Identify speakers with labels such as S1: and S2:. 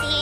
S1: See.